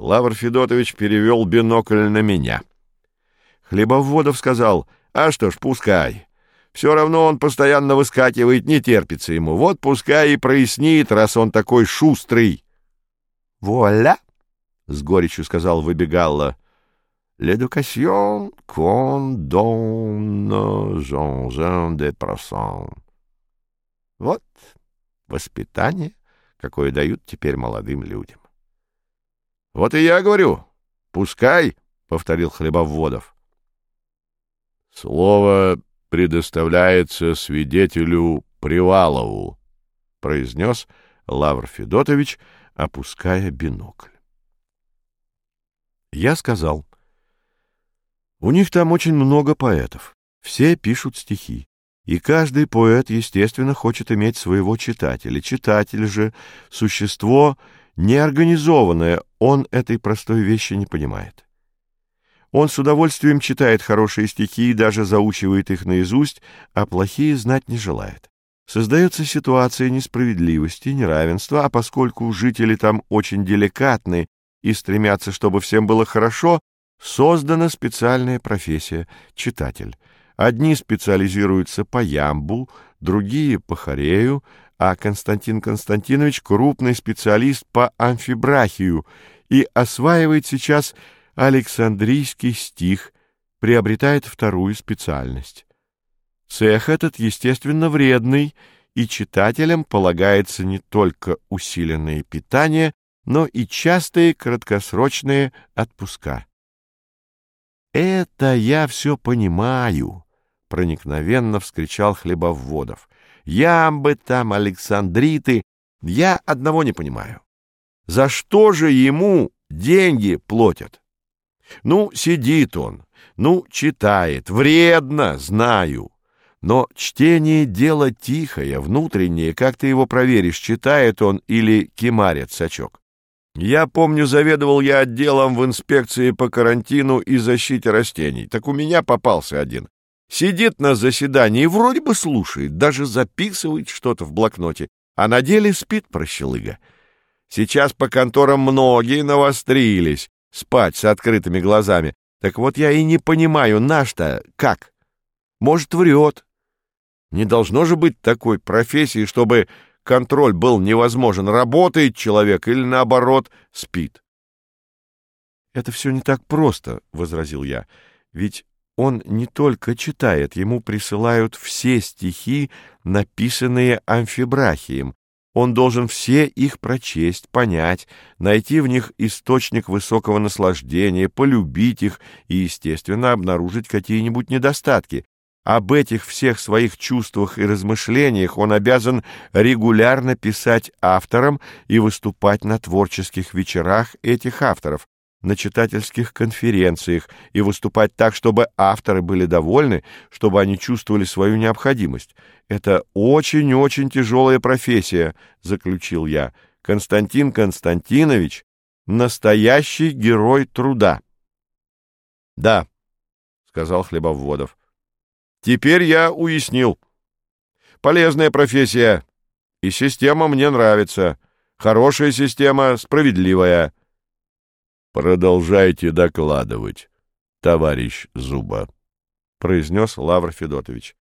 Лавр Федотович перевел бинокль на меня. Хлебоводов сказал, а что ж, пускай. Все равно он постоянно выскакивает, не терпится ему. Вот пускай и прояснит, раз он такой шустрый. — Вуаля! — с горечью сказал Выбегалла. — qu'on donne Jean-Jean de Prosson. Вот воспитание, какое дают теперь молодым людям. — Вот и я говорю, пускай, — повторил Хлебоводов. — Слово предоставляется свидетелю Привалову, — произнес Лавр Федотович, опуская бинокль. Я сказал, у них там очень много поэтов, все пишут стихи. И каждый поэт, естественно, хочет иметь своего читателя. Читатель же — существо неорганизованное, он этой простой вещи не понимает. Он с удовольствием читает хорошие стихи и даже заучивает их наизусть, а плохие знать не желает. Создается ситуация несправедливости, неравенства, а поскольку жители там очень деликатны и стремятся, чтобы всем было хорошо, создана специальная профессия — читатель — Одни специализируются по ямбу, другие — по хорею, а Константин Константинович — крупный специалист по амфибрахию и осваивает сейчас Александрийский стих, приобретает вторую специальность. Цех этот, естественно, вредный, и читателям полагается не только усиленное питание, но и частые краткосрочные отпуска. Это я все понимаю проникновенно вскричал Хлебоводов. Ямбы там, Александриты, я одного не понимаю. За что же ему деньги платят? Ну, сидит он, ну, читает, вредно, знаю. Но чтение — дело тихое, внутреннее, как ты его проверишь, читает он или кемарит сачок. Я помню, заведовал я отделом в инспекции по карантину и защите растений. Так у меня попался один. Сидит на заседании и вроде бы слушает, даже записывает что-то в блокноте, а на деле спит прощелыга. Сейчас по конторам многие навострились спать с открытыми глазами. Так вот я и не понимаю, наш-то как? Может, врет. Не должно же быть такой профессии, чтобы контроль был невозможен. Работает человек или, наоборот, спит. — Это все не так просто, — возразил я. — Ведь он не только читает, ему присылают все стихи, написанные амфибрахием. Он должен все их прочесть, понять, найти в них источник высокого наслаждения, полюбить их и, естественно, обнаружить какие-нибудь недостатки. Об этих всех своих чувствах и размышлениях он обязан регулярно писать авторам и выступать на творческих вечерах этих авторов, на читательских конференциях и выступать так, чтобы авторы были довольны, чтобы они чувствовали свою необходимость. Это очень-очень тяжелая профессия, заключил я. Константин Константинович — настоящий герой труда. Да, сказал Хлебоводов. Теперь я уяснил. Полезная профессия, и система мне нравится. Хорошая система, справедливая. Продолжайте докладывать, товарищ Зуба, произнес Лавр Федотович.